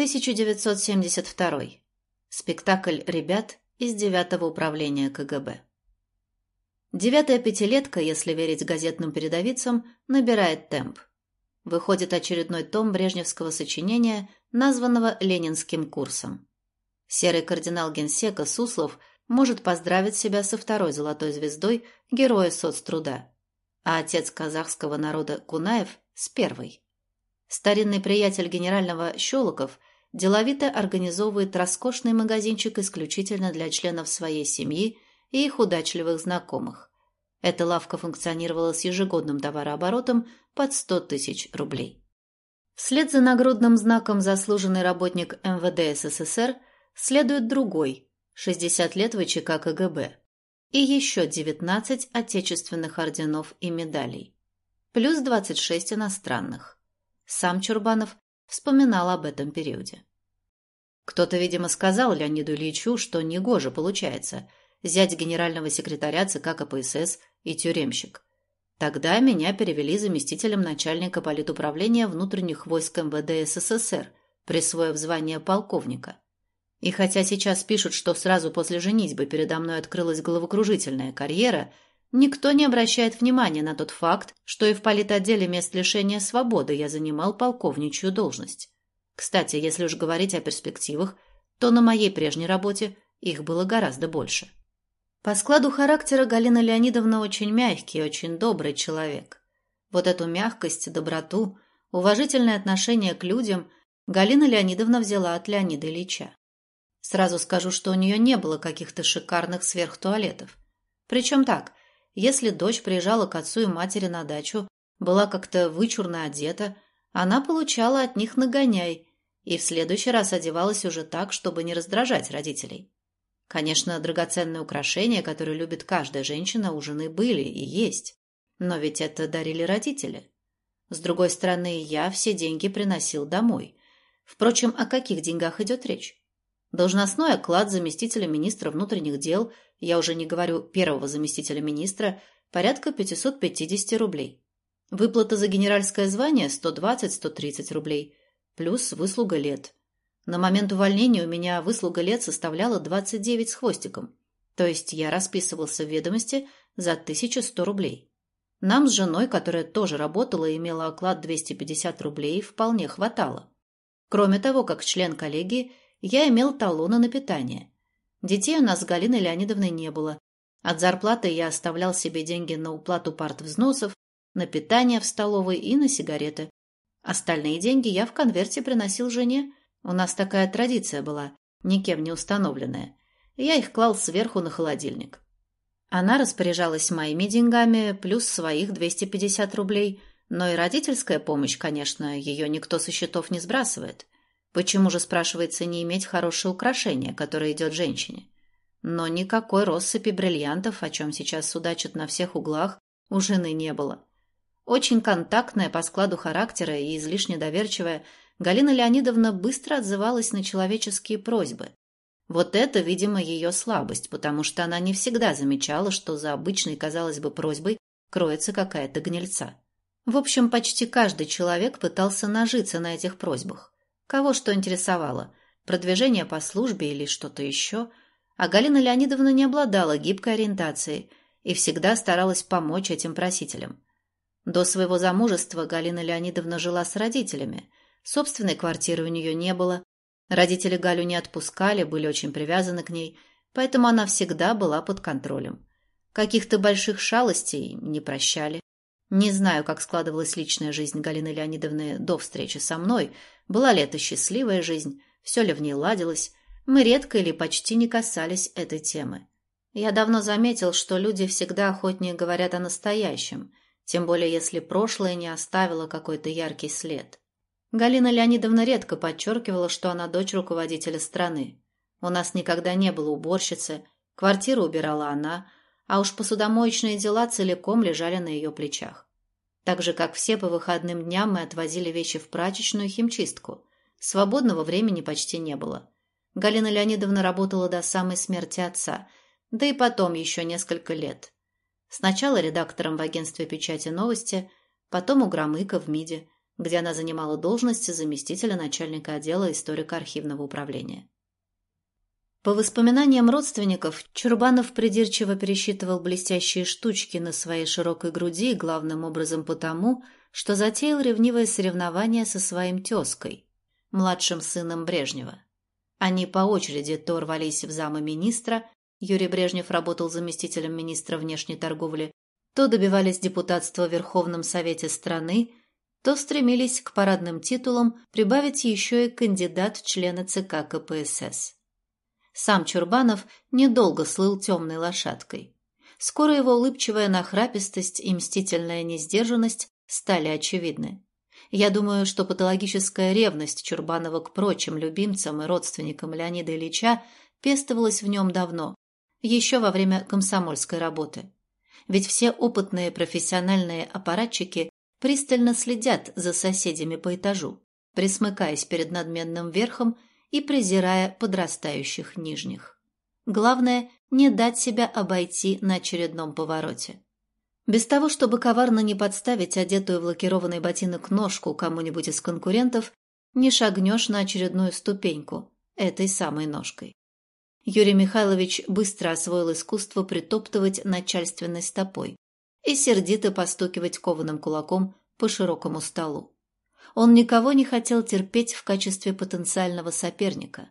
1972. Спектакль «Ребят» из девятого управления КГБ. Девятая пятилетка, если верить газетным передовицам, набирает темп. Выходит очередной том брежневского сочинения, названного Ленинским курсом. Серый кардинал генсека Суслов может поздравить себя со второй золотой звездой Героя соцтруда, а отец казахского народа Кунаев – с первой. Старинный приятель генерального Щелоков деловито организовывает роскошный магазинчик исключительно для членов своей семьи и их удачливых знакомых. Эта лавка функционировала с ежегодным товарооборотом под 100 тысяч рублей. Вслед за нагрудным знаком «Заслуженный работник МВД СССР» следует другой – 60 лет ВЧК КГБ и еще 19 отечественных орденов и медалей, плюс 26 иностранных. Сам Чурбанов вспоминал об этом периоде. Кто-то, видимо, сказал Леониду Ильичу, что негоже получается – зять генерального секретаря ЦК КПСС и тюремщик. Тогда меня перевели заместителем начальника политуправления внутренних войск МВД СССР, присвоив звание полковника. И хотя сейчас пишут, что сразу после женитьбы передо мной открылась головокружительная карьера, никто не обращает внимания на тот факт, что и в политотделе мест лишения свободы я занимал полковничью должность. Кстати, если уж говорить о перспективах, то на моей прежней работе их было гораздо больше. По складу характера Галина Леонидовна очень мягкий и очень добрый человек. Вот эту мягкость, доброту, уважительное отношение к людям Галина Леонидовна взяла от Леонида Ильича. Сразу скажу, что у нее не было каких-то шикарных сверхтуалетов. Причем так, если дочь приезжала к отцу и матери на дачу, была как-то вычурно одета, она получала от них нагоняй и в следующий раз одевалась уже так, чтобы не раздражать родителей. Конечно, драгоценные украшения, которые любит каждая женщина, у жены были и есть. Но ведь это дарили родители. С другой стороны, я все деньги приносил домой. Впрочем, о каких деньгах идет речь? Должностной оклад заместителя министра внутренних дел, я уже не говорю первого заместителя министра, порядка 550 рублей. Выплата за генеральское звание 120-130 рублей, плюс выслуга лет – на момент увольнения у меня выслуга лет составляла 29 с хвостиком, то есть я расписывался в ведомости за 1100 рублей. Нам с женой, которая тоже работала и имела оклад 250 рублей, вполне хватало. Кроме того, как член коллегии, я имел талоны на питание. Детей у нас с Галиной Леонидовной не было. От зарплаты я оставлял себе деньги на уплату партвзносов, на питание в столовой и на сигареты. Остальные деньги я в конверте приносил жене, у нас такая традиция была, никем не установленная. Я их клал сверху на холодильник. Она распоряжалась моими деньгами, плюс своих 250 рублей, но и родительская помощь, конечно, ее никто со счетов не сбрасывает. Почему же, спрашивается, не иметь хорошее украшение, которое идет женщине? Но никакой россыпи бриллиантов, о чем сейчас судачат на всех углах, у жены не было. Очень контактная по складу характера и излишне доверчивая, Галина Леонидовна быстро отзывалась на человеческие просьбы. Вот это, видимо, ее слабость, потому что она не всегда замечала, что за обычной, казалось бы, просьбой кроется какая-то гнильца. В общем, почти каждый человек пытался нажиться на этих просьбах. Кого что интересовало, продвижение по службе или что-то еще. А Галина Леонидовна не обладала гибкой ориентацией и всегда старалась помочь этим просителям. До своего замужества Галина Леонидовна жила с родителями – Собственной квартиры у нее не было. Родители Галю не отпускали, были очень привязаны к ней, поэтому она всегда была под контролем. Каких-то больших шалостей не прощали. Не знаю, как складывалась личная жизнь Галины Леонидовны до встречи со мной. Была ли это счастливая жизнь, все ли в ней ладилось. Мы редко или почти не касались этой темы. Я давно заметил, что люди всегда охотнее говорят о настоящем, тем более если прошлое не оставило какой-то яркий след. Галина Леонидовна редко подчеркивала, что она дочь руководителя страны. У нас никогда не было уборщицы, квартиру убирала она, а уж посудомоечные дела целиком лежали на ее плечах. Так же, как все по выходным дням мы отвозили вещи в прачечную химчистку. Свободного времени почти не было. Галина Леонидовна работала до самой смерти отца, да и потом еще несколько лет. Сначала редактором в агентстве печати новости, потом у Громыка в МИДе – где она занимала должность заместителя начальника отдела историко-архивного управления. По воспоминаниям родственников, Чурбанов придирчиво пересчитывал блестящие штучки на своей широкой груди, главным образом потому, что затеял ревнивое соревнование со своим тезкой, младшим сыном Брежнева. Они по очереди то рвались в замы министра, Юрий Брежнев работал заместителем министра внешней торговли, то добивались депутатства в Верховном Совете страны, то стремились к парадным титулам прибавить еще и кандидат в члены ЦК КПСС. Сам Чурбанов недолго слыл темной лошадкой. Скоро его улыбчивая нахрапистость и мстительная несдержанность стали очевидны. Я думаю, что патологическая ревность Чурбанова к прочим любимцам и родственникам Леонида Ильича пестовалась в нем давно, еще во время комсомольской работы. Ведь все опытные профессиональные аппаратчики пристально следят за соседями по этажу, присмыкаясь перед надменным верхом и презирая подрастающих нижних. Главное – не дать себя обойти на очередном повороте. Без того, чтобы коварно не подставить одетую в лакированный ботинок ножку кому-нибудь из конкурентов, не шагнешь на очередную ступеньку этой самой ножкой. Юрий Михайлович быстро освоил искусство притоптывать начальственной стопой и сердито постукивать кованым кулаком по широкому столу. Он никого не хотел терпеть в качестве потенциального соперника.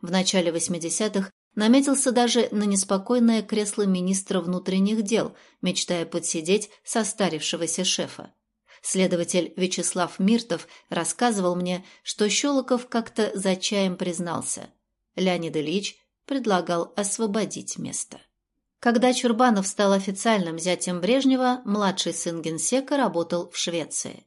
В начале 80-х наметился даже на неспокойное кресло министра внутренних дел, мечтая подсидеть состарившегося шефа. Следователь Вячеслав Миртов рассказывал мне, что Щелоков как-то за чаем признался. Леонид Ильич предлагал освободить место. Когда Чурбанов стал официальным зятем Брежнева, младший сын генсека работал в Швеции.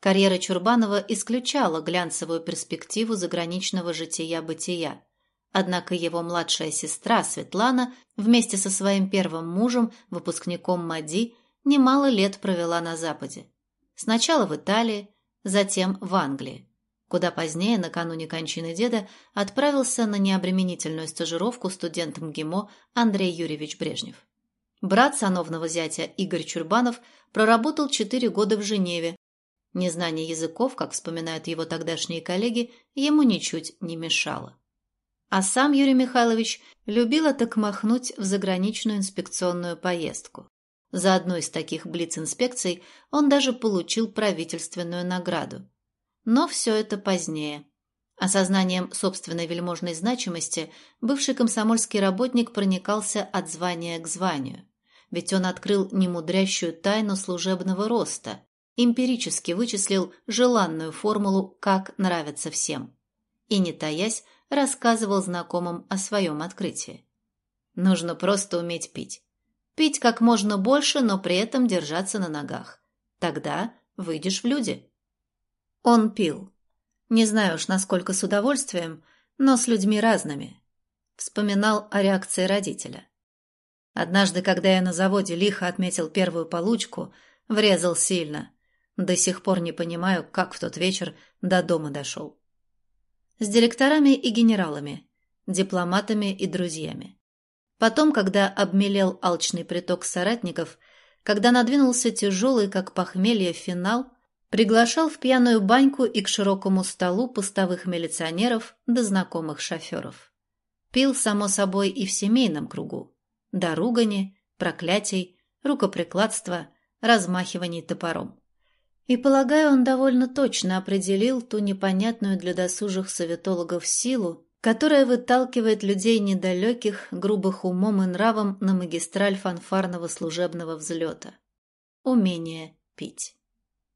Карьера Чурбанова исключала глянцевую перспективу заграничного жития-бытия. Однако его младшая сестра Светлана вместе со своим первым мужем, выпускником МАДИ, немало лет провела на Западе. Сначала в Италии, затем в Англии, куда позднее, накануне кончины деда, отправился на необременительную стажировку студент МГИМО Андрей Юрьевич Брежнев. Брат сановного зятя Игорь Чурбанов проработал четыре года в Женеве, Незнание языков, как вспоминают его тогдашние коллеги, ему ничуть не мешало. А сам Юрий Михайлович любил так махнуть в заграничную инспекционную поездку. За одну из таких блиц-инспекций он даже получил правительственную награду. Но все это позднее. Осознанием собственной вельможной значимости бывший комсомольский работник проникался от звания к званию. Ведь он открыл немудрящую тайну служебного роста, эмпирически вычислил желанную формулу «как нравится всем» и, не таясь, рассказывал знакомым о своем открытии. Нужно просто уметь пить. Пить как можно больше, но при этом держаться на ногах. Тогда выйдешь в люди. Он пил. Не знаю уж, насколько с удовольствием, но с людьми разными. Вспоминал о реакции родителя. Однажды, когда я на заводе лихо отметил первую получку, врезал сильно. До сих пор не понимаю, как в тот вечер до дома дошел. С директорами и генералами, дипломатами и друзьями. Потом, когда обмелел алчный приток соратников, когда надвинулся тяжелый, как похмелье, финал, приглашал в пьяную баньку и к широкому столу постовых милиционеров до знакомых шоферов. Пил, само собой, и в семейном кругу. До ругани, проклятий, рукоприкладства, размахиваний топором. И, полагаю, он довольно точно определил ту непонятную для досужих советологов силу, которая выталкивает людей недалеких, грубых умом и нравом на магистраль фанфарного служебного взлета. Умение пить.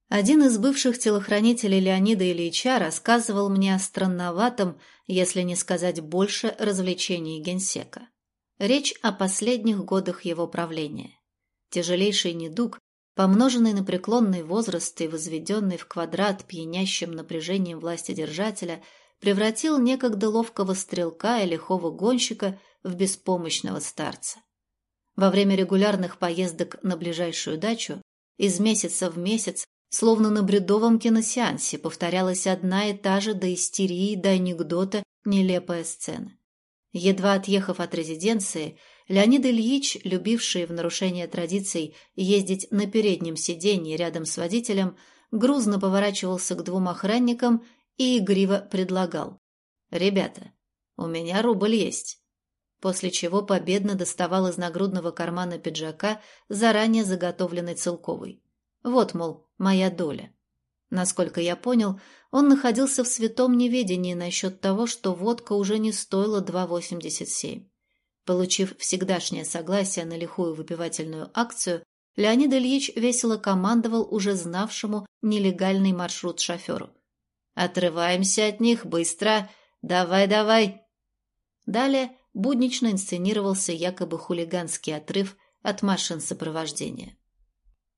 Один из бывших телохранителей Леонида Ильича рассказывал мне о странноватом, если не сказать больше, развлечении генсека. Речь о последних годах его правления. Тяжелейший недуг, помноженный на преклонный возраст и возведенный в квадрат пьянящим напряжением властедержателя, превратил некогда ловкого стрелка и лихого гонщика в беспомощного старца. Во время регулярных поездок на ближайшую дачу из месяца в месяц, словно на бредовом киносеансе, повторялась одна и та же до истерии, до анекдота нелепая сцена. Едва отъехав от резиденции, Леонид Ильич, любивший в нарушение традиций ездить на переднем сиденье рядом с водителем, грузно поворачивался к двум охранникам и игриво предлагал. «Ребята, у меня рубль есть». После чего победно доставал из нагрудного кармана пиджака заранее заготовленный целковый. Вот, мол, моя доля. Насколько я понял, он находился в святом неведении насчет того, что водка уже не стоила 2,87. Получив всегдашнее согласие на лихую выпивательную акцию, Леонид Ильич весело командовал уже знавшему нелегальный маршрут шоферу. «Отрываемся от них, быстро! Давай, давай!» Далее буднично инсценировался якобы хулиганский отрыв от машин сопровождения.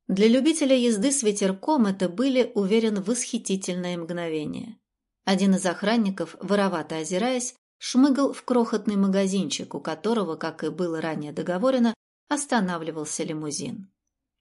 Для любителя езды с ветерком это были, уверен, восхитительные мгновения. Один из охранников, воровато озираясь, шмыгал в крохотный магазинчик, у которого, как и было ранее договорено, останавливался лимузин.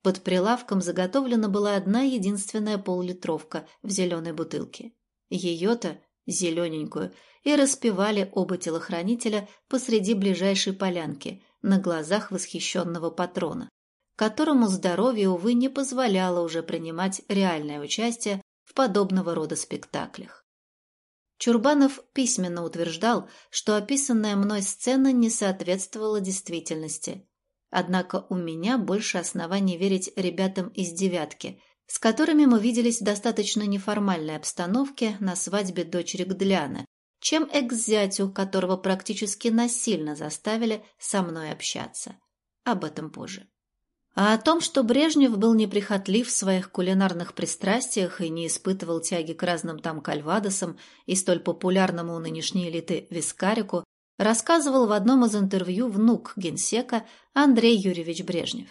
Под прилавком заготовлена была одна единственная поллитровка в зеленой бутылке. Ее-то, зелененькую, и распевали оба телохранителя посреди ближайшей полянки, на глазах восхищенного патрона, которому здоровье, увы, не позволяло уже принимать реальное участие в подобного рода спектаклях. Чурбанов письменно утверждал, что описанная мной сцена не соответствовала действительности. Однако у меня больше оснований верить ребятам из «девятки», с которыми мы виделись в достаточно неформальной обстановке на свадьбе дочери Гдляна, чем экс-зятю, которого практически насильно заставили со мной общаться. Об этом позже. А о том, что Брежнев был неприхотлив в своих кулинарных пристрастиях и не испытывал тяги к разным там кальвадосам и столь популярному у нынешней элиты вискарику, рассказывал в одном из интервью внук генсека Андрей Юрьевич Брежнев.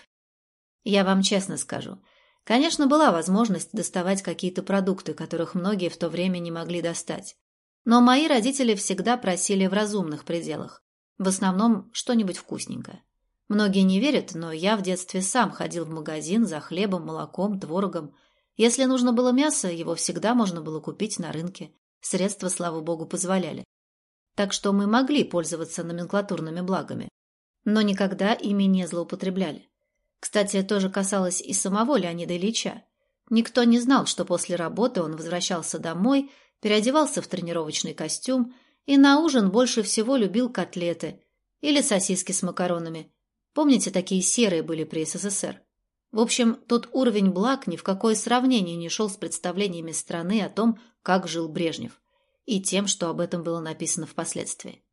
Я вам честно скажу, конечно, была возможность доставать какие-то продукты, которых многие в то время не могли достать. Но мои родители всегда просили в разумных пределах, в основном что-нибудь вкусненькое. Многие не верят, но я в детстве сам ходил в магазин за хлебом, молоком, творогом. Если нужно было мясо, его всегда можно было купить на рынке. Средства, слава богу, позволяли. Так что мы могли пользоваться номенклатурными благами. Но никогда ими не злоупотребляли. Кстати, это тоже касалось и самого Леонида Ильича. Никто не знал, что после работы он возвращался домой, переодевался в тренировочный костюм и на ужин больше всего любил котлеты или сосиски с макаронами, Помните, такие серые были при СССР? В общем, тот уровень благ ни в какое сравнение не шел с представлениями страны о том, как жил Брежнев, и тем, что об этом было написано впоследствии.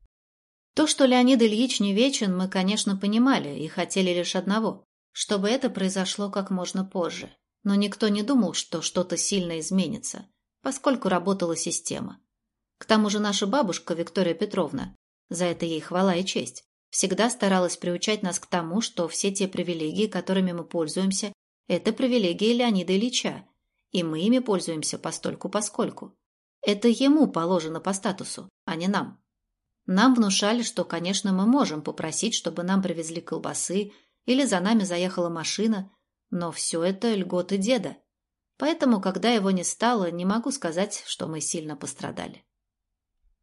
То, что Леонид Ильич не вечен, мы, конечно, понимали и хотели лишь одного – чтобы это произошло как можно позже. Но никто не думал, что что-то сильно изменится, поскольку работала система. К тому же наша бабушка Виктория Петровна, за это ей хвала и честь, всегда старалась приучать нас к тому, что все те привилегии, которыми мы пользуемся, это привилегии Леонида Ильича, и мы ими пользуемся постольку-поскольку. Это ему положено по статусу, а не нам. Нам внушали, что, конечно, мы можем попросить, чтобы нам привезли колбасы или за нами заехала машина, но все это льготы деда. Поэтому, когда его не стало, не могу сказать, что мы сильно пострадали.